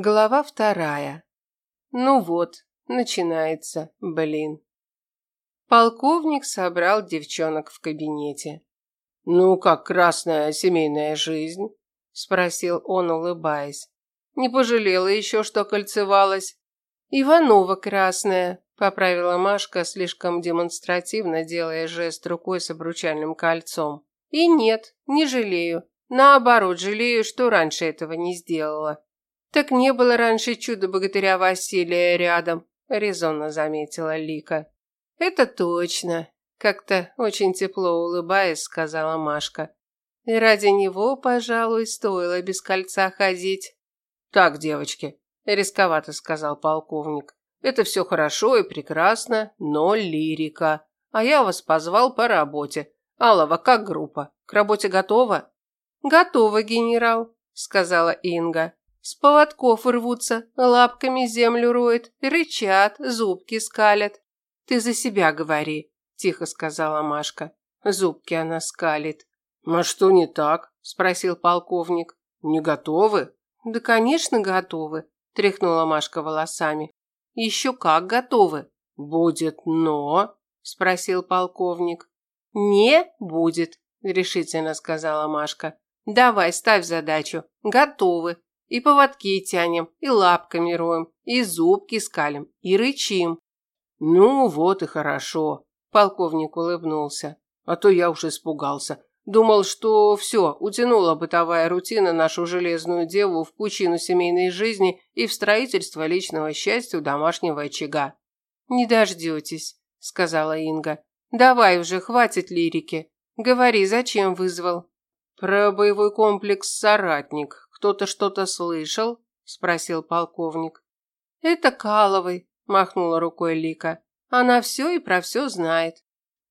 Глава вторая. Ну вот, начинается, блин. Полковник собрал девчонок в кабинете. «Ну, как красная семейная жизнь?» – спросил он, улыбаясь. «Не пожалела еще, что кольцевалась?» «Иванова красная», – поправила Машка, слишком демонстративно делая жест рукой с обручальным кольцом. «И нет, не жалею. Наоборот, жалею, что раньше этого не сделала». «Так не было раньше чуда-богатыря Василия рядом», – резонно заметила Лика. «Это точно», – как-то очень тепло улыбаясь, сказала Машка. «И ради него, пожалуй, стоило без кольца ходить». «Так, девочки», – рисковато сказал полковник. «Это все хорошо и прекрасно, но лирика. А я вас позвал по работе. Алова, как группа? К работе готова?» «Готова, генерал», – сказала Инга. С поводков рвутся, лапками землю роют, рычат, зубки скалят. Ты за себя говори, тихо сказала Машка. Зубки она скалит. А что не так? спросил полковник. Не готовы? Да, конечно, готовы, тряхнула Машка волосами. Еще как готовы. Будет но, спросил полковник. Не будет, решительно сказала Машка. Давай, ставь задачу. Готовы. И поводки тянем, и лапками роем, и зубки скалим, и рычим. Ну, вот и хорошо, полковник улыбнулся. А то я уж испугался. Думал, что все, утянула бытовая рутина нашу железную деву в пучину семейной жизни и в строительство личного счастья у домашнего очага. «Не дождетесь», – сказала Инга. «Давай уже, хватит лирики. Говори, зачем вызвал?» «Про боевой комплекс «Соратник», кто-то что-то слышал? спросил полковник. Это Каловой, махнула рукой Лика. Она все и про все знает.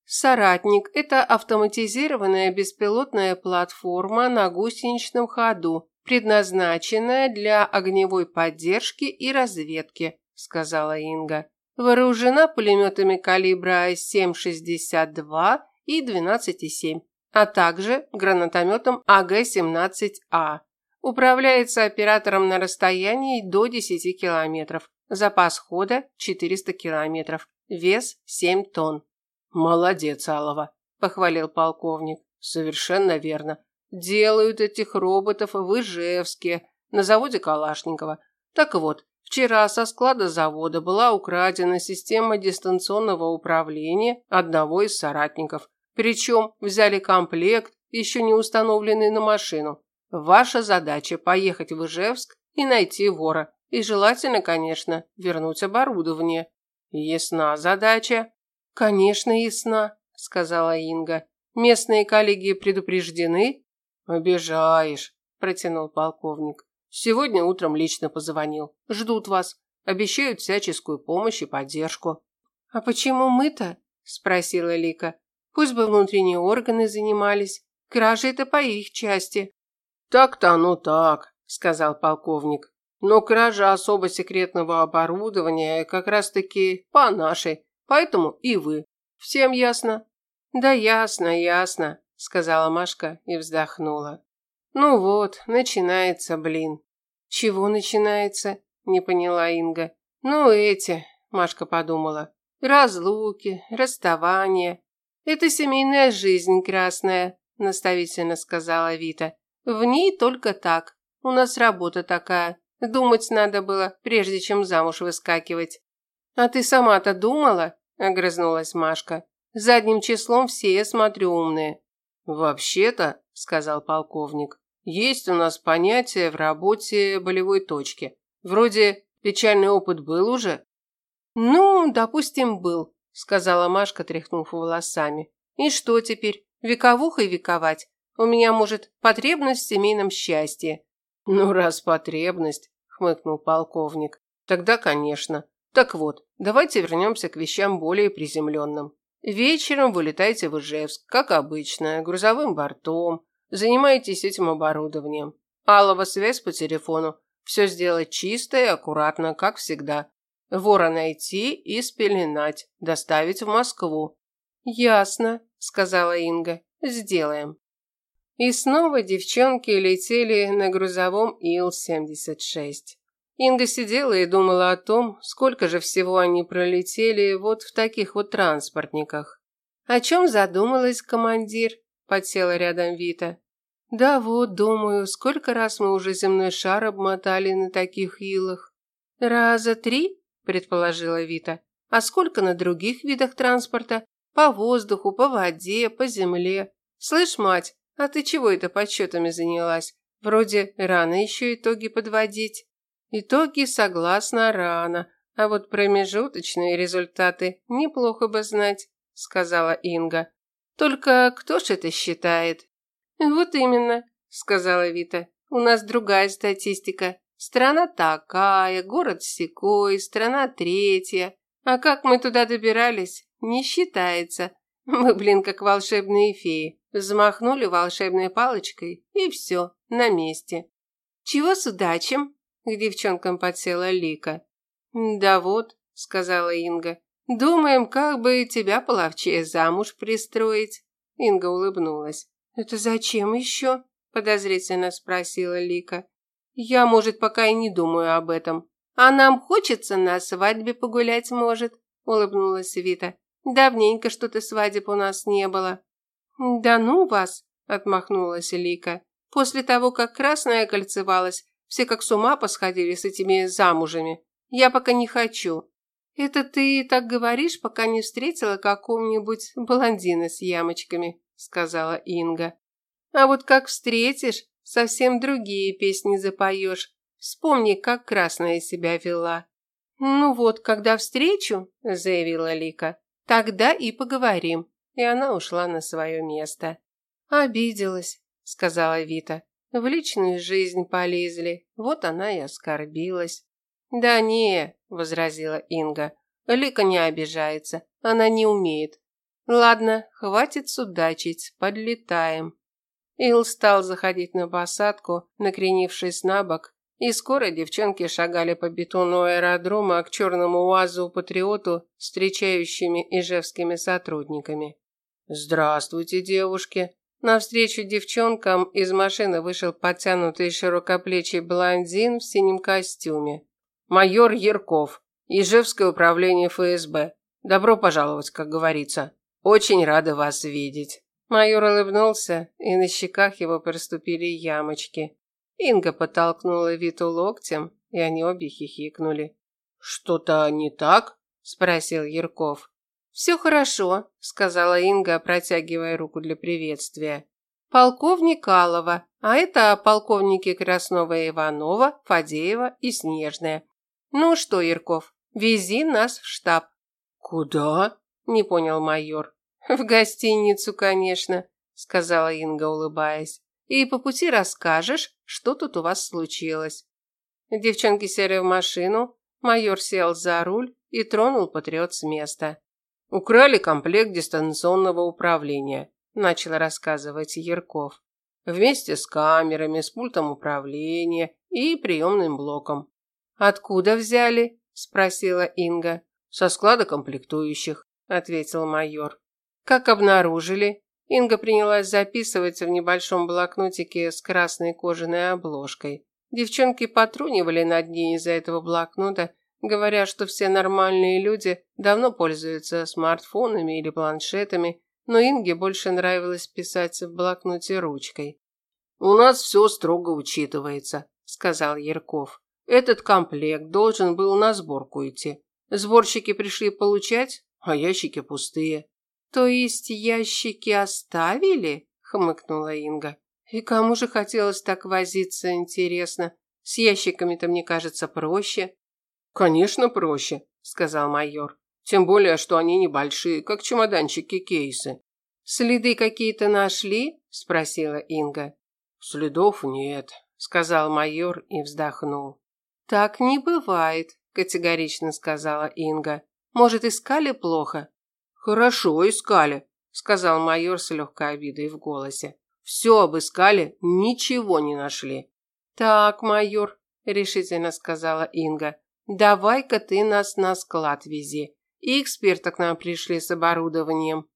Соратник – это автоматизированная беспилотная платформа на гусеничном ходу, предназначенная для огневой поддержки и разведки, сказала Инга. Вооружена пулеметами калибра 7,62 и 12,7, а также гранатометом АГ-17А. Управляется оператором на расстоянии до 10 километров. Запас хода 400 километров. Вес 7 тонн. Молодец, Алова, похвалил полковник. Совершенно верно. Делают этих роботов в Ижевске, на заводе Калашникова. Так вот, вчера со склада завода была украдена система дистанционного управления одного из соратников. Причем взяли комплект, еще не установленный на машину. Ваша задача поехать в Ижевск и найти вора. И желательно, конечно, вернуть оборудование. Ясна задача? Конечно, ясна, сказала Инга. Местные коллеги предупреждены? Обижаешь, протянул полковник. Сегодня утром лично позвонил. Ждут вас. Обещают всяческую помощь и поддержку. А почему мы-то? спросила Лика. Пусть бы внутренние органы занимались. Кражи это по их части. Так-то оно так, сказал полковник. Но кража особо секретного оборудования как раз-таки по нашей, поэтому и вы. Всем ясно? Да ясно, ясно, сказала Машка и вздохнула. Ну вот, начинается, блин. Чего начинается? Не поняла Инга. Ну эти, Машка подумала. Разлуки, расставания. Это семейная жизнь красная, наставительно сказала Вита. В ней только так. У нас работа такая. Думать надо было, прежде чем замуж выскакивать. А ты сама-то думала? Огрызнулась Машка. Задним числом все, я смотрю, умные. Вообще-то, сказал полковник, есть у нас понятие в работе болевой точки. Вроде печальный опыт был уже. Ну, допустим, был, сказала Машка, тряхнув волосами. И что теперь? Вековухой вековать? У меня, может, потребность в семейном счастье. Ну, раз потребность, хмыкнул полковник. Тогда, конечно. Так вот, давайте вернемся к вещам более приземленным. Вечером вылетайте в Ижевск, как обычно, грузовым бортом. Занимаетесь этим оборудованием. Алова связь по телефону. Все сделать чисто и аккуратно, как всегда. Вора найти и спеленать, доставить в Москву. Ясно, сказала Инга. Сделаем. И снова девчонки летели на грузовом Ил-76. Инга сидела и думала о том, сколько же всего они пролетели вот в таких вот транспортниках. «О чем задумалась командир?» – подсела рядом Вита. «Да вот, думаю, сколько раз мы уже земной шар обмотали на таких илах?» «Раза три?» – предположила Вита. «А сколько на других видах транспорта? По воздуху, по воде, по земле? Слышь, мать, а ты чего это подсчетами занялась? Вроде рано еще итоги подводить». Итоги, согласно, рано, а вот промежуточные результаты неплохо бы знать, сказала Инга. Только кто ж это считает? Вот именно, сказала Вита. У нас другая статистика. Страна такая, город секой, страна третья. А как мы туда добирались, не считается. Мы, блин, как волшебные феи. Взмахнули волшебной палочкой, и все, на месте. Чего с удачем? К девчонкам подсела Лика. «Да вот», – сказала Инга, – «думаем, как бы тебя половчее замуж пристроить». Инга улыбнулась. «Это зачем еще?» – подозрительно спросила Лика. «Я, может, пока и не думаю об этом. А нам хочется на свадьбе погулять, может?» – улыбнулась Вита. «Давненько что-то свадеб у нас не было». «Да ну вас!» – отмахнулась Лика. «После того, как красная кольцевалась, все как с ума посходили с этими замужами. Я пока не хочу. Это ты так говоришь, пока не встретила какого-нибудь блондина с ямочками, сказала Инга. А вот как встретишь, совсем другие песни запоешь. Вспомни, как красная себя вела. Ну вот, когда встречу, заявила Лика, тогда и поговорим. И она ушла на свое место. Обиделась, сказала Вита. В личную жизнь полезли, вот она и оскорбилась. «Да не», – возразила Инга, – «Лика не обижается, она не умеет. Ладно, хватит судачить, подлетаем». Ил стал заходить на посадку, накренившись на бок, и скоро девчонки шагали по бетону аэродрома к черному УАЗу-патриоту, встречающими ижевскими сотрудниками. «Здравствуйте, девушки!» Навстречу девчонкам из машины вышел подтянутый широкоплечий блондин в синем костюме. Майор Ярков, Ижевское управление ФСБ. Добро пожаловать, как говорится. Очень рады вас видеть. Майор улыбнулся, и на щеках его проступили ямочки. Инга подтолкнула Виту локтем, и они обе хихикнули. «Что-то не так?» – спросил Ярков. «Все хорошо», – сказала Инга, протягивая руку для приветствия. «Полковник Алова, а это полковники Краснова Иванова, Фадеева и Снежная. Ну что, Ярков, вези нас в штаб». «Куда?» – не понял майор. «В гостиницу, конечно», – сказала Инга, улыбаясь. «И по пути расскажешь, что тут у вас случилось». Девчонки сели в машину, майор сел за руль и тронул патриот с места. Украли комплект дистанционного управления, начал рассказывать Ярков. Вместе с камерами, с пультом управления и приемным блоком. Откуда взяли? спросила Инга. Со склада комплектующих, ответил майор. Как обнаружили? Инга принялась записывать в небольшом блокнотике с красной кожаной обложкой. Девчонки потрунивали над ней из-за этого блокнота говоря, что все нормальные люди давно пользуются смартфонами или планшетами, но Инге больше нравилось писать в блокноте ручкой. «У нас все строго учитывается», – сказал Ярков. «Этот комплект должен был на сборку идти. Сборщики пришли получать, а ящики пустые». «То есть ящики оставили?» – хмыкнула Инга. «И кому же хотелось так возиться, интересно? С ящиками-то, мне кажется, проще». Конечно, проще, сказал майор. Тем более, что они небольшие, как чемоданчики-кейсы. Следы какие-то нашли? спросила Инга. Следов нет, сказал майор и вздохнул. Так не бывает, категорично сказала Инга. Может, искали плохо? Хорошо искали, сказал майор с легкой обидой в голосе. Все обыскали, ничего не нашли. Так, майор, решительно сказала Инга. Давай-ка ты нас на склад вези. И эксперты к нам пришли с оборудованием.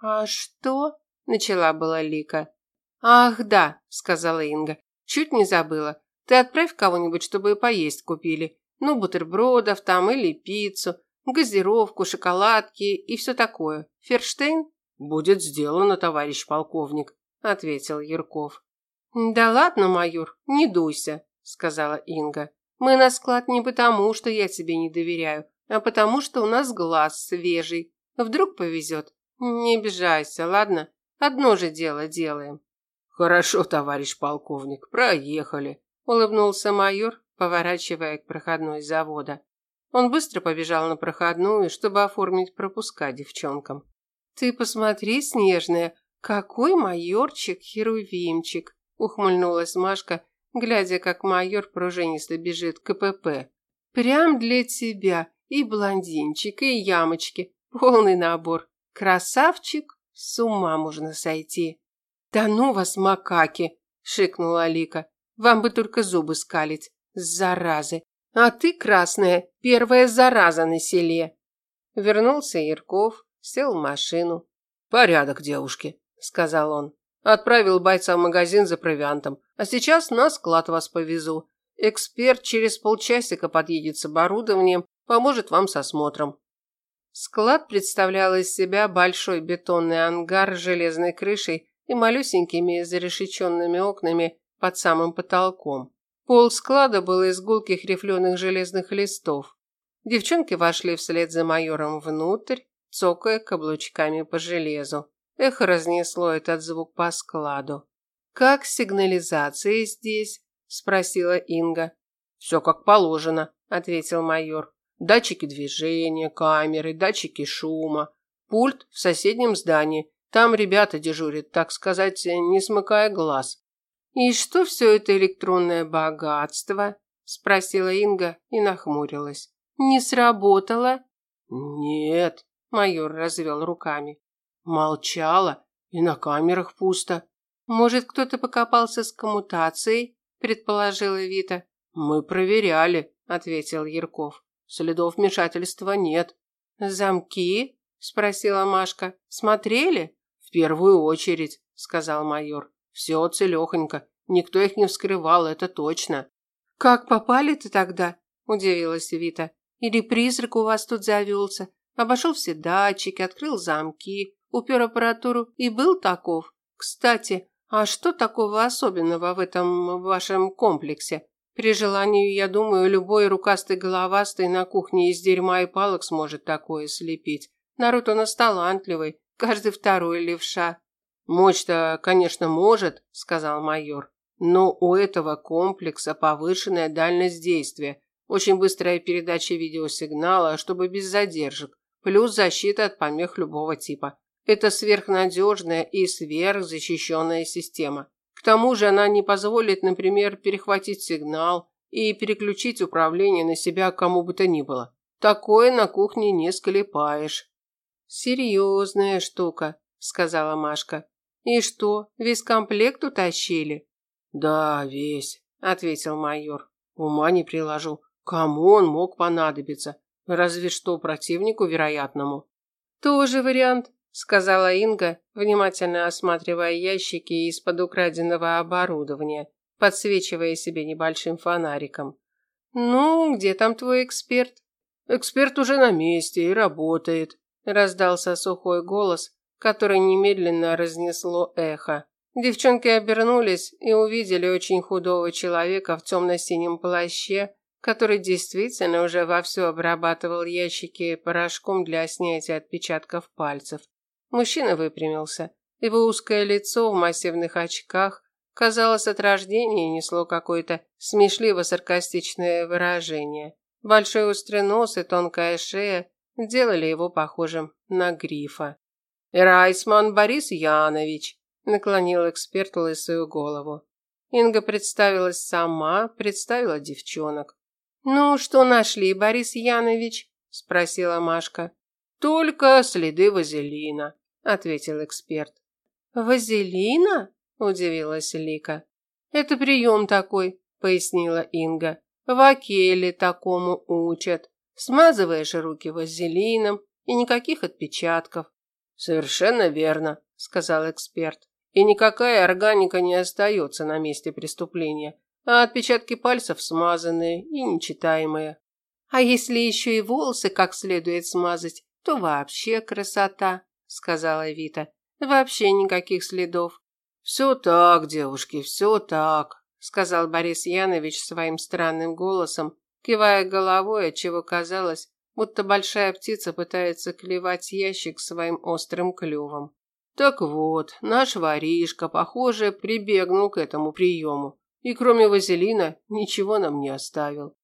А что? Начала была Лика. Ах, да, сказала Инга. Чуть не забыла. Ты отправь кого-нибудь, чтобы поесть купили. Ну, бутербродов там или пиццу, газировку, шоколадки и все такое. Ферштейн? Будет сделано, товарищ полковник, ответил Ярков. Да ладно, майор, не дуйся, сказала Инга. Мы на склад не потому, что я тебе не доверяю, а потому, что у нас глаз свежий. Вдруг повезет. Не обижайся, ладно? Одно же дело делаем. Хорошо, товарищ полковник, проехали, улыбнулся майор, поворачивая к проходной завода. Он быстро побежал на проходную, чтобы оформить пропуска девчонкам. Ты посмотри, снежная, какой майорчик-херувимчик, ухмыльнулась Машка, глядя, как майор пружинисто бежит к КПП. Прям для тебя и блондинчик, и ямочки, полный набор. Красавчик, с ума можно сойти. Да ну вас, макаки, шикнула Алика. Вам бы только зубы скалить, заразы. А ты, красная, первая зараза на селе. Вернулся Ярков, сел в машину. Порядок, девушки, сказал он. Отправил бойца в магазин за провиантом, а сейчас на склад вас повезу. Эксперт через полчасика подъедет с оборудованием, поможет вам с осмотром. Склад представлял из себя большой бетонный ангар с железной крышей и малюсенькими зарешеченными окнами под самым потолком. Пол склада был из гулких рифленых железных листов. Девчонки вошли вслед за майором внутрь, цокая каблучками по железу. Эхо разнесло этот звук по складу. «Как сигнализация здесь?» – спросила Инга. «Все как положено», – ответил майор. «Датчики движения, камеры, датчики шума. Пульт в соседнем здании. Там ребята дежурят, так сказать, не смыкая глаз». «И что все это электронное богатство?» – спросила Инга и нахмурилась. «Не сработало?» «Нет», – майор развел руками. Молчала, и на камерах пусто. Может, кто-то покопался с коммутацией, предположила Вита. Мы проверяли, ответил Ярков. Следов вмешательства нет. Замки? спросила Машка. Смотрели? В первую очередь, сказал майор. Все целехонько. Никто их не вскрывал, это точно. Как попали-то тогда? удивилась Вита. Или призрак у вас тут завелся? Обошел все датчики, открыл замки, упер аппаратуру и был таков. Кстати, а что такого особенного в этом вашем комплексе? При желании, я думаю, любой рукастый головастый на кухне из дерьма и палок сможет такое слепить. Народ у нас талантливый, каждый второй левша. Мощь-то, конечно, может, сказал майор. Но у этого комплекса повышенная дальность действия, очень быстрая передача видеосигнала, чтобы без задержек, плюс защита от помех любого типа. Это сверхнадежная и сверхзащищенная система. К тому же она не позволит, например, перехватить сигнал и переключить управление на себя кому бы то ни было. Такое на кухне не склепаешь. Серьезная штука, сказала Машка. И что, весь комплект утащили? Да, весь, ответил майор. Ума не приложу. Кому он мог понадобиться? Разве что противнику вероятному. Тоже вариант, сказала Инга, внимательно осматривая ящики из-под украденного оборудования, подсвечивая себе небольшим фонариком. Ну, где там твой эксперт? Эксперт уже на месте и работает, раздался сухой голос, который немедленно разнесло эхо. Девчонки обернулись и увидели очень худого человека в темно-синем плаще, который действительно уже вовсю обрабатывал ящики порошком для снятия отпечатков пальцев. Мужчина выпрямился. Его узкое лицо в массивных очках, казалось, от рождения несло какое-то смешливо-саркастичное выражение. Большой острый нос и тонкая шея делали его похожим на грифа. «Райсман Борис Янович», – наклонил эксперт лысую голову. Инга представилась сама, представила девчонок. «Ну, что нашли, Борис Янович?» – спросила Машка. «Только следы вазелина», – ответил эксперт. «Вазелина?» – удивилась Лика. «Это прием такой», – пояснила Инга. «В Акеле такому учат. Смазываешь руки вазелином и никаких отпечатков». «Совершенно верно», – сказал эксперт. «И никакая органика не остается на месте преступления. а отпечатки пальцев смазанные и нечитаемые. А если еще и волосы как следует смазать, то вообще красота, сказала Вита. Вообще никаких следов. Все так, девушки, все так, сказал Борис Янович своим странным голосом, кивая головой, отчего казалось, будто большая птица пытается клевать ящик своим острым клювом. Так вот, наш воришка, похоже, прибегнул к этому приему. И кроме вазелина ничего нам не оставил.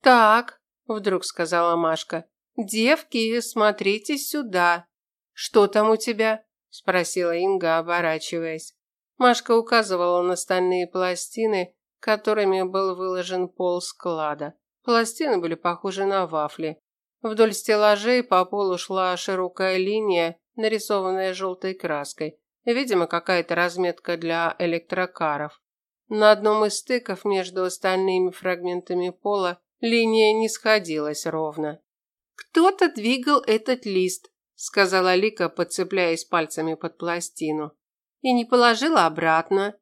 Так, вдруг сказала Машка. Девки, смотрите сюда. Что там у тебя? спросила Инга, оборачиваясь. Машка указывала на стальные пластины, которыми был выложен пол склада. Пластины были похожи на вафли. Вдоль стеллажей по полу шла широкая линия, нарисованная желтой краской. Видимо, какая-то разметка для электрокаров. На одном из стыков между остальными фрагментами пола линия не сходилась ровно. «Кто-то двигал этот лист», – сказала Лика, подцепляясь пальцами под пластину. «И не положила обратно».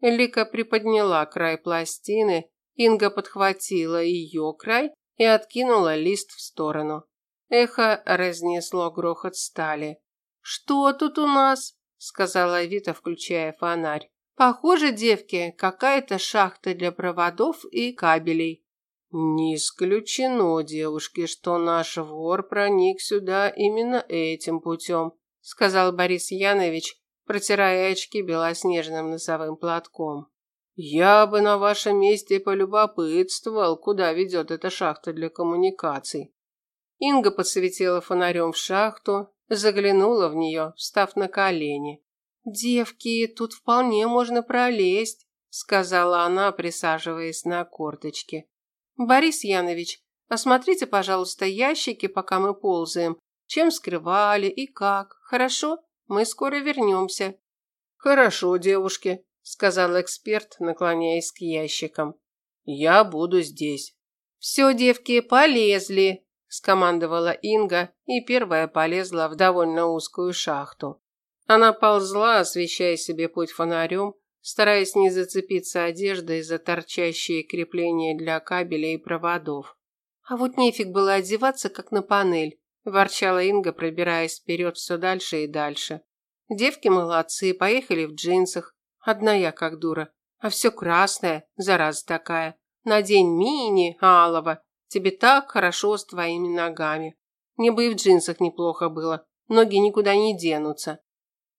Лика приподняла край пластины, Инга подхватила ее край и откинула лист в сторону. Эхо разнесло грохот стали. «Что тут у нас?» – сказала Вита, включая фонарь. «Похоже, девки, какая-то шахта для проводов и кабелей». «Не исключено, девушки, что наш вор проник сюда именно этим путем», – сказал Борис Янович, протирая очки белоснежным носовым платком. Я бы на вашем месте полюбопытствовал, куда ведет эта шахта для коммуникаций. Инга подсветила фонарем в шахту, заглянула в нее, встав на колени. «Девки, тут вполне можно пролезть», – сказала она, присаживаясь на корточки. «Борис Янович, осмотрите, пожалуйста, ящики, пока мы ползаем. Чем скрывали и как, хорошо? Мы скоро вернемся». «Хорошо, девушки», сказал эксперт, наклоняясь к ящикам. Я буду здесь. Все, девки, полезли, скомандовала Инга и первая полезла в довольно узкую шахту. Она ползла, освещая себе путь фонарем, стараясь не зацепиться одеждой за торчащие крепления для кабелей и проводов. А вот нефиг было одеваться, как на панель, ворчала Инга, пробираясь вперед все дальше и дальше. Девки молодцы, поехали в джинсах, Одна я как дура. А все красное, зараза такая. Надень мини, алого. Тебе так хорошо с твоими ногами. Мне бы и в джинсах неплохо было. Ноги никуда не денутся.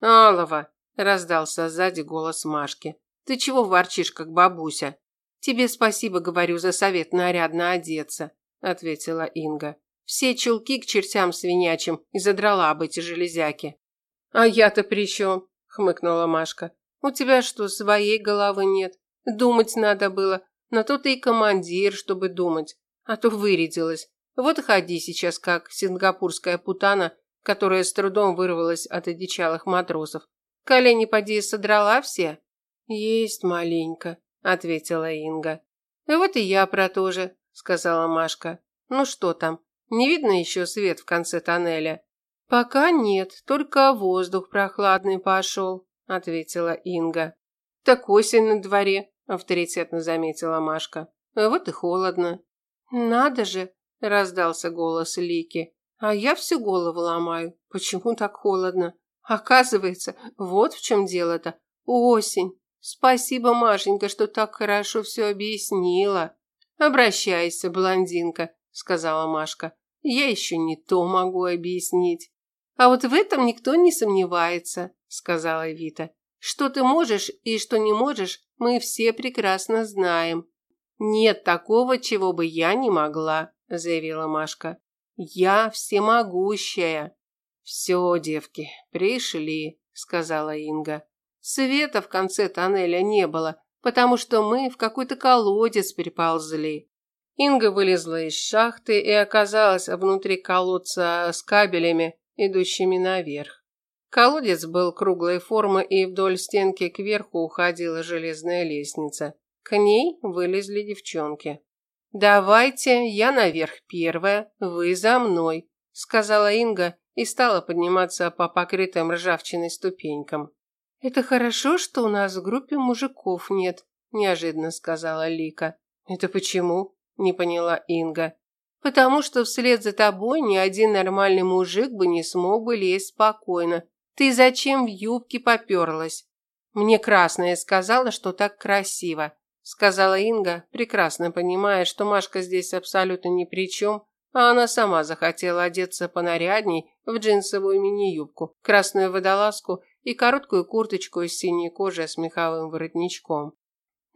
Алова, раздался сзади голос Машки. Ты чего ворчишь, как бабуся? Тебе спасибо, говорю, за совет нарядно одеться, ответила Инга. Все чулки к чертям свинячим и задрала бы эти железяки. А я-то при чем? хмыкнула Машка. У тебя что, своей головы нет? Думать надо было. На то ты и командир, чтобы думать. А то вырядилась. Вот ходи сейчас, как сингапурская путана, которая с трудом вырвалась от одичалых матросов. Колени поди содрала все? Есть маленько, ответила Инга. Вот и я про то же, сказала Машка. Ну что там? Не видно еще свет в конце тоннеля? Пока нет, только воздух прохладный пошел ответила Инга. Так осень на дворе, авторитетно заметила Машка. Вот и холодно. Надо же, раздался голос Лики. А я всю голову ломаю. Почему так холодно? Оказывается, вот в чем дело-то. Осень. Спасибо, Машенька, что так хорошо все объяснила. Обращайся, блондинка, сказала Машка. Я еще не то могу объяснить. А вот в этом никто не сомневается сказала Вита. Что ты можешь и что не можешь, мы все прекрасно знаем. Нет такого, чего бы я не могла, заявила Машка. Я всемогущая. Все, девки, пришли, сказала Инга. Света в конце тоннеля не было, потому что мы в какой-то колодец приползли. Инга вылезла из шахты и оказалась внутри колодца с кабелями, идущими наверх. Колодец был круглой формы, и вдоль стенки кверху уходила железная лестница. К ней вылезли девчонки. «Давайте, я наверх первая, вы за мной», – сказала Инга и стала подниматься по покрытым ржавчиной ступенькам. «Это хорошо, что у нас в группе мужиков нет», – неожиданно сказала Лика. Это почему? не поняла Инга. Потому что вслед за тобой ни один нормальный мужик бы не смог бы лезть спокойно. Ты зачем в юбке попёрлась? Мне красная сказала, что так красиво, сказала Инга, прекрасно понимая, что Машка здесь абсолютно ни при чем, а она сама захотела одеться понарядней в джинсовую мини-юбку, красную водолазку и короткую курточку из синей кожи с меховым воротничком.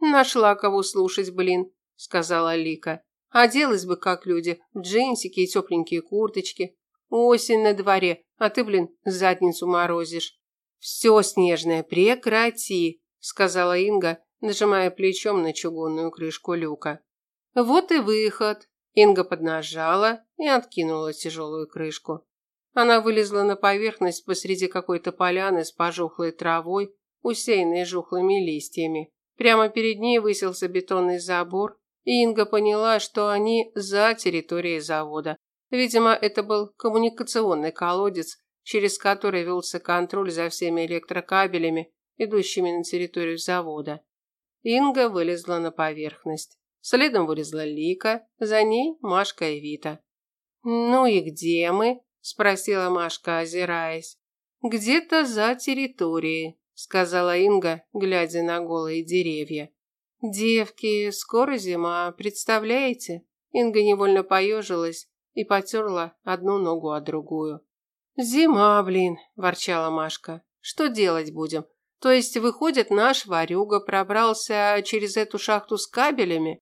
«Нашла кого слушать, блин», – сказала Лика. «Оделась бы, как люди, в джинсики и тепленькие курточки. Осень на дворе, а ты, блин, задницу морозишь». «Все, Снежная, прекрати», – сказала Инга, нажимая плечом на чугунную крышку люка. «Вот и выход», Инга поднажала и откинула тяжелую крышку. Она вылезла на поверхность посреди какой-то поляны с пожухлой травой, усеянной жухлыми листьями. Прямо перед ней высился бетонный забор, и Инга поняла, что они за территорией завода. Видимо, это был коммуникационный колодец, через который велся контроль за всеми электрокабелями, идущими на территорию завода. Инга вылезла на поверхность. Следом вылезла Лика, за ней Машка и Вита. «Ну и где мы?» – спросила Машка, озираясь. «Где-то за территорией», – сказала Инга, глядя на голые деревья. «Девки, скоро зима, представляете?» Инга невольно поежилась и потерла одну ногу о другую. «Зима, блин», – ворчала Машка. «Что делать будем? То есть, выходит, наш Варюга пробрался через эту шахту с кабелями?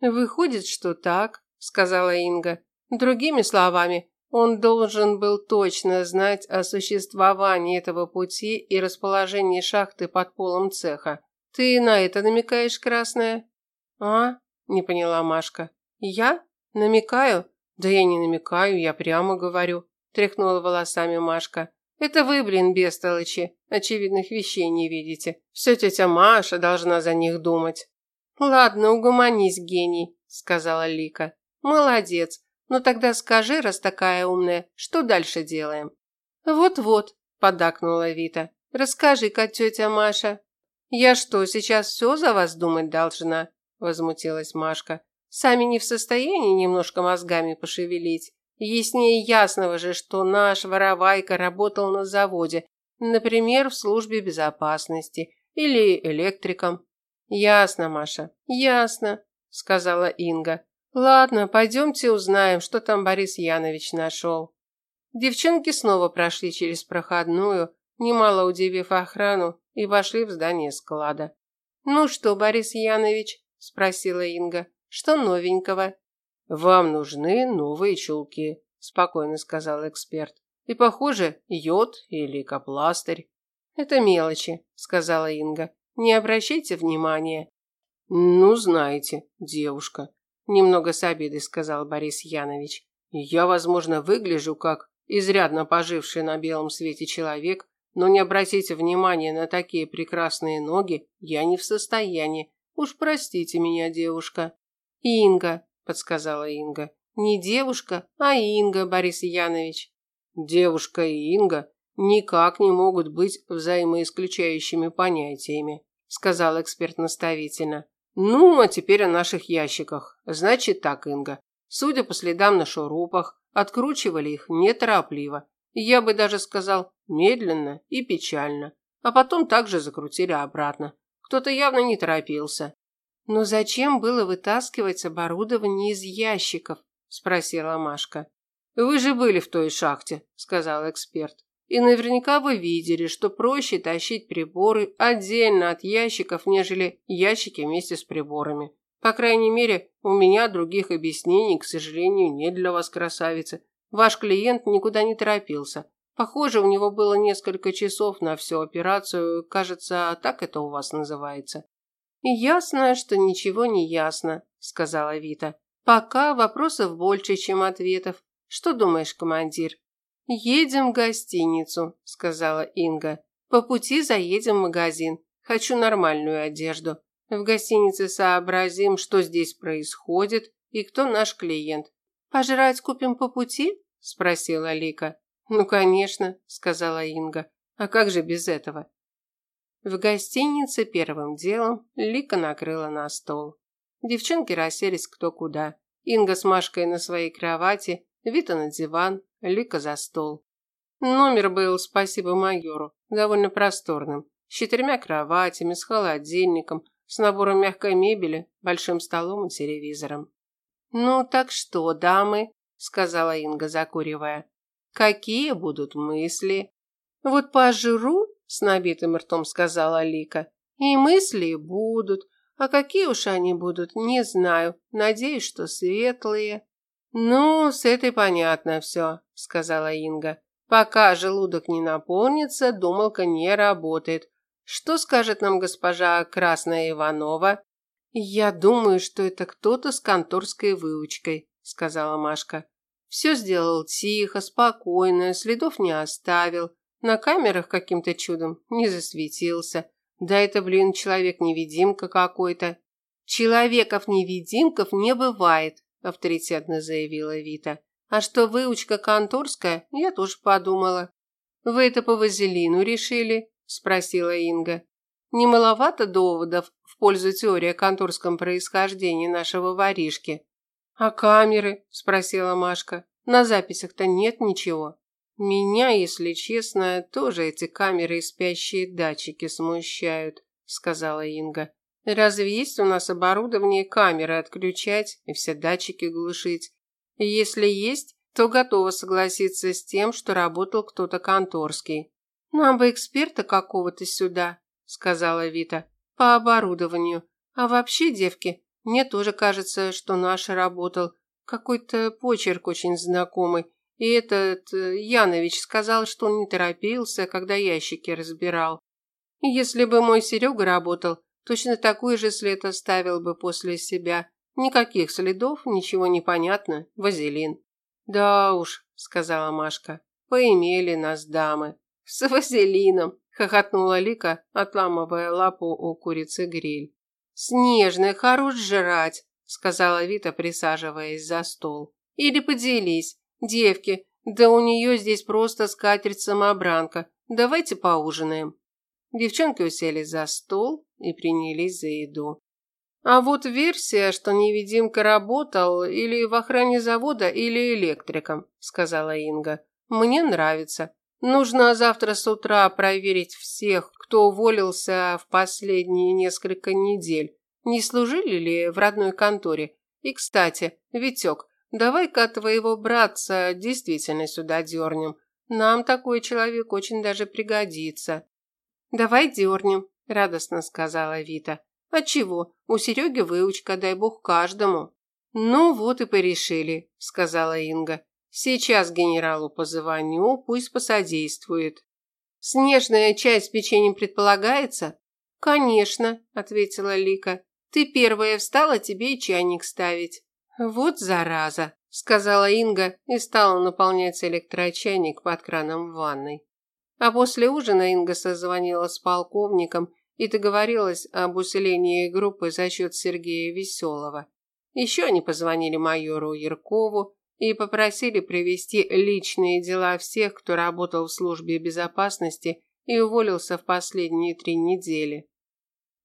Выходит, что так, сказала Инга. Другими словами, он должен был точно знать о существовании этого пути и расположении шахты под полом цеха. Ты на это намекаешь, Красная? А? Не поняла Машка. Я? Намекаю? Да я не намекаю, я прямо говорю, тряхнула волосами Машка. Это вы, блин, бестолочи, очевидных вещей не видите. Все тетя Маша должна за них думать. Ладно, угомонись, гений, сказала Лика. Молодец. Ну тогда скажи, раз такая умная, что дальше делаем? Вот-вот, поддакнула Вита. Расскажи-ка, тетя Маша. Я что, сейчас все за вас думать должна? возмутилась Машка. Сами не в состоянии немножко мозгами пошевелить. Яснее ясного же, что наш воровайка работал на заводе, например, в службе безопасности или электриком. Ясно, Маша, ясно, сказала Инга. Ладно, пойдемте узнаем, что там Борис Янович нашел. Девчонки снова прошли через проходную, немало удивив охрану, и вошли в здание склада. Ну что, Борис Янович, спросила Инга. Что новенького? Вам нужны новые чулки, спокойно сказал эксперт. И похоже, йод или капластырь. Это мелочи, сказала Инга. Не обращайте внимания. Ну, знаете, девушка, немного с обидой сказал Борис Янович. Я, возможно, выгляжу как изрядно поживший на белом свете человек, но не обратите внимания на такие прекрасные ноги я не в состоянии. Уж простите меня, девушка. Инга, подсказала Инга. Не девушка, а Инга, Борис Янович. Девушка и Инга никак не могут быть взаимоисключающими понятиями сказал эксперт наставительно. Ну, а теперь о наших ящиках. Значит так, Инга. Судя по следам на шурупах, откручивали их неторопливо. Я бы даже сказал, медленно и печально. А потом также закрутили обратно. Кто-то явно не торопился. Но зачем было вытаскивать оборудование из ящиков? спросила Машка. Вы же были в той шахте, сказал эксперт. И наверняка вы видели, что проще тащить приборы отдельно от ящиков, нежели ящики вместе с приборами. По крайней мере, у меня других объяснений, к сожалению, нет для вас, красавица. Ваш клиент никуда не торопился. Похоже, у него было несколько часов на всю операцию, кажется, так это у вас называется. Ясно, что ничего не ясно, сказала Вита. Пока вопросов больше, чем ответов. Что думаешь, командир? «Едем в гостиницу», – сказала Инга. «По пути заедем в магазин. Хочу нормальную одежду. В гостинице сообразим, что здесь происходит и кто наш клиент. Пожрать купим по пути?» – спросила Лика. «Ну, конечно», – сказала Инга. «А как же без этого?» В гостинице первым делом Лика накрыла на стол. Девчонки расселись кто куда. Инга с Машкой на своей кровати, Вита на диван, Лика за стол. Номер был, спасибо майору, довольно просторным, с четырьмя кроватями, с холодильником, с набором мягкой мебели, большим столом и телевизором. «Ну так что, дамы?» – сказала Инга, закуривая. «Какие будут мысли?» «Вот пожру», – с набитым ртом сказала Лика, – «и мысли будут. А какие уж они будут, не знаю. Надеюсь, что светлые». «Ну, с этой понятно все», – сказала Инга. Пока желудок не наполнится, думалка не работает. Что скажет нам госпожа Красная Иванова? Я думаю, что это кто-то с конторской выучкой, сказала Машка. Все сделал тихо, спокойно, следов не оставил. На камерах каким-то чудом не засветился. Да это, блин, человек-невидимка какой-то. Человеков-невидимков не бывает, авторитетно заявила Вита. А что выучка конторская, я тоже подумала. Вы это по вазелину решили? спросила Инга. Не маловато доводов в пользу теории о конторском происхождении нашего воришки. А камеры? спросила Машка. На записях-то нет ничего. Меня, если честно, тоже эти камеры и спящие датчики смущают, сказала Инга. Разве есть у нас оборудование камеры отключать и все датчики глушить? Если есть, то готова согласиться с тем, что работал кто-то конторский. Нам бы эксперта какого-то сюда, сказала Вита, по оборудованию. А вообще, девки, мне тоже кажется, что наш работал. Какой-то почерк очень знакомый. И этот э, Янович сказал, что он не торопился, когда ящики разбирал. Если бы мой Серега работал, точно такой же след оставил бы после себя. Никаких следов, ничего не понятно, вазелин. Да уж, сказала Машка, поимели нас дамы. С вазелином, хохотнула Лика, отламывая лапу у курицы гриль. Снежная, хорош жрать, сказала Вита, присаживаясь за стол. Или поделись. Девки, да у нее здесь просто скатерть-самобранка. Давайте поужинаем. Девчонки уселись за стол и принялись за еду. А вот версия, что невидимка работал или в охране завода, или электриком, сказала Инга. Мне нравится. Нужно завтра с утра проверить всех, кто уволился в последние несколько недель. Не служили ли в родной конторе? И, кстати, Витек, давай-ка твоего братца действительно сюда дернем. Нам такой человек очень даже пригодится. Давай дернем, радостно сказала Вита. А чего? У Сереги выучка, дай бог каждому. Ну вот и порешили, сказала Инга. Сейчас генералу позвоню, пусть посодействует. Снежная чай с печеньем предполагается? Конечно, ответила Лика. Ты первая встала, тебе и чайник ставить. Вот зараза, сказала Инга и стала наполнять электрочайник под краном в ванной. А после ужина Инга созвонила с полковником и договорилась об усилении группы за счет Сергея Веселого. Еще они позвонили майору Яркову и попросили привести личные дела всех, кто работал в службе безопасности и уволился в последние три недели.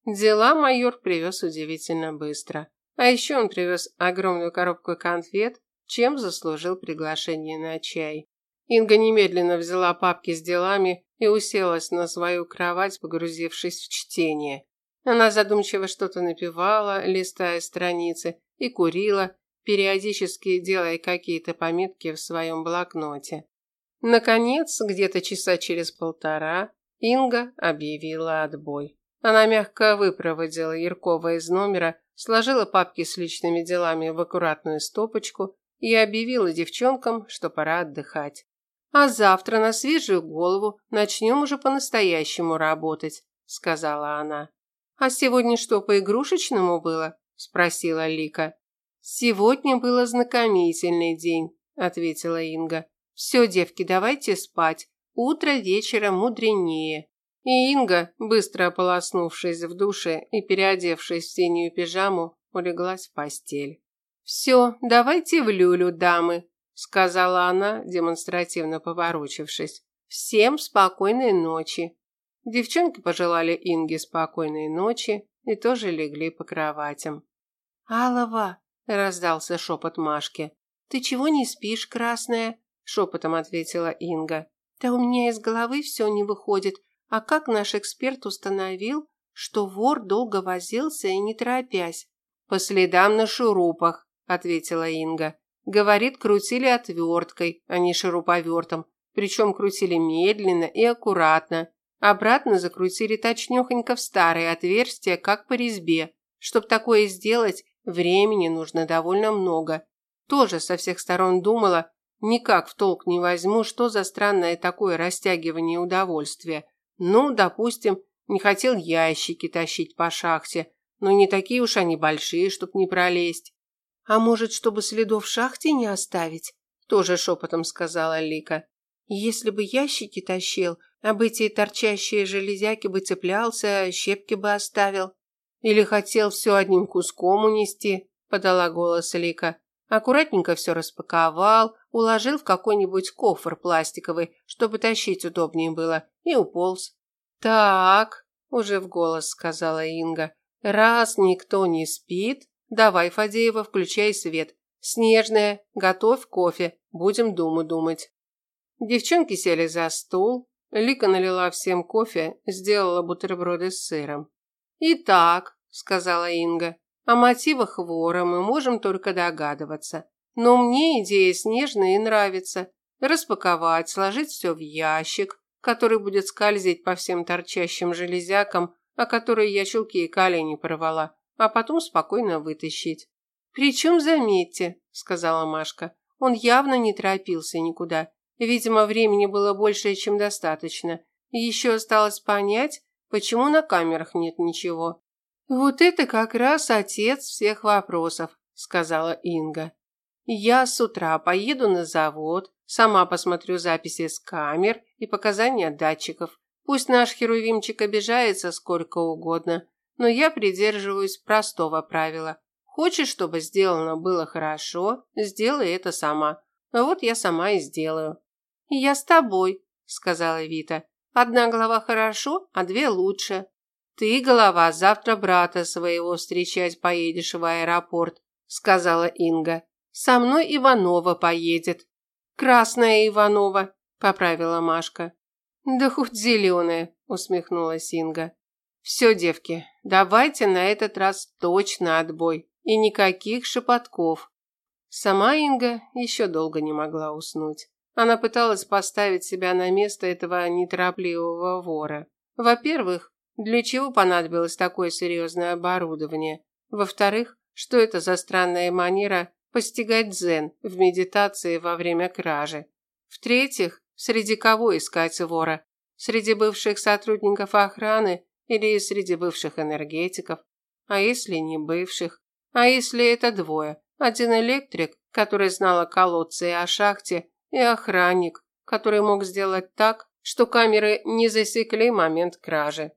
Дела майор привез удивительно быстро. А еще он привез огромную коробку конфет, чем заслужил приглашение на чай. Инга немедленно взяла папки с делами и уселась на свою кровать, погрузившись в чтение. Она задумчиво что-то напевала, листая страницы, и курила, периодически делая какие-то пометки в своем блокноте. Наконец, где-то часа через полтора, Инга объявила отбой. Она мягко выпроводила Яркова из номера, сложила папки с личными делами в аккуратную стопочку и объявила девчонкам, что пора отдыхать. А завтра на свежую голову начнем уже по-настоящему работать, сказала она. А сегодня что, по игрушечному было? спросила Лика. Сегодня был ознакомительный день, ответила Инга. Все, девки, давайте спать. Утро вечера мудренее. И Инга, быстро ополоснувшись в душе и переодевшись в синюю пижаму, улеглась в постель. Все, давайте в люлю, дамы, сказала она, демонстративно поворочившись. Всем спокойной ночи. Девчонки пожелали Инге спокойной ночи и тоже легли по кроватям. «Алова!» – раздался шепот Машки. «Ты чего не спишь, красная?» – шепотом ответила Инга. «Да у меня из головы все не выходит. А как наш эксперт установил, что вор долго возился и не торопясь?» «По следам на шурупах», – ответила Инга. «Говорит, крутили отверткой, а не шуруповертом. Причем крутили медленно и аккуратно. Обратно закрутили точнёхонько в старое отверстие, как по резьбе. Чтоб такое сделать, времени нужно довольно много. Тоже со всех сторон думала, никак в толк не возьму, что за странное такое растягивание удовольствия. Ну, допустим, не хотел ящики тащить по шахте, но не такие уж они большие, чтоб не пролезть. А может, чтобы следов в шахте не оставить? Тоже шепотом сказала Лика. Если бы ящики тащил, об эти торчащие железяки бы цеплялся, щепки бы оставил. Или хотел все одним куском унести, подала голос Лика. Аккуратненько все распаковал, уложил в какой-нибудь кофр пластиковый, чтобы тащить удобнее было, и уполз. Так, уже в голос сказала Инга. Раз никто не спит, давай, Фадеева, включай свет. Снежная, готовь кофе, будем думу думать. Девчонки сели за стол. Лика налила всем кофе, сделала бутерброды с сыром. «Итак», – сказала Инга, – «о мотивах вора мы можем только догадываться. Но мне идея снежная и нравится. Распаковать, сложить все в ящик, который будет скользить по всем торчащим железякам, о которые я чулки и колени порвала, а потом спокойно вытащить. «Причем, заметьте», – сказала Машка, – «он явно не торопился никуда Видимо, времени было больше, чем достаточно. еще осталось понять, почему на камерах нет ничего. Вот это как раз отец всех вопросов, сказала Инга. Я с утра поеду на завод, сама посмотрю записи с камер и показания датчиков. Пусть наш херувимчик обижается сколько угодно, но я придерживаюсь простого правила. Хочешь, чтобы сделано было хорошо, сделай это сама. А вот я сама и сделаю. «Я с тобой», – сказала Вита. «Одна голова хорошо, а две лучше». «Ты, голова, завтра брата своего встречать поедешь в аэропорт», – сказала Инга. «Со мной Иванова поедет». «Красная Иванова», – поправила Машка. «Да хоть зеленая», – усмехнулась Инга. «Все, девки, давайте на этот раз точно отбой. И никаких шепотков». Сама Инга еще долго не могла уснуть. Она пыталась поставить себя на место этого неторопливого вора. Во-первых, для чего понадобилось такое серьезное оборудование? Во-вторых, что это за странная манера постигать дзен в медитации во время кражи? В-третьих, среди кого искать вора? Среди бывших сотрудников охраны или среди бывших энергетиков? А если не бывших? А если это двое? Один электрик, который знал о колодце и о шахте, и охранник, который мог сделать так, что камеры не засекли момент кражи.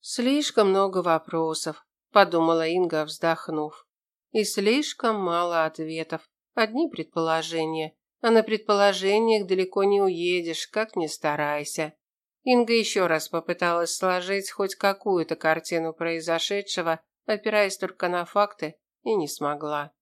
Слишком много вопросов, подумала Инга, вздохнув. И слишком мало ответов. Одни предположения, а на предположениях далеко не уедешь, как ни старайся. Инга еще раз попыталась сложить хоть какую-то картину произошедшего, опираясь только на факты, и не смогла.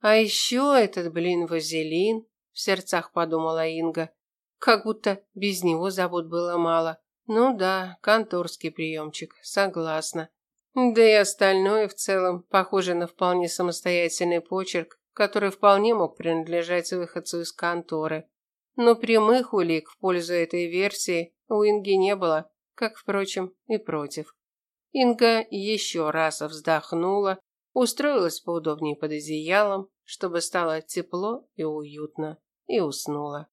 А еще этот, блин, вазелин, в сердцах подумала Инга. Как будто без него забот было мало. Ну да, конторский приемчик, согласна. Да и остальное в целом похоже на вполне самостоятельный почерк, который вполне мог принадлежать выходцу из конторы. Но прямых улик в пользу этой версии у Инги не было, как, впрочем, и против. Инга еще раз вздохнула, устроилась поудобнее под одеялом, чтобы стало тепло и уютно, и уснула.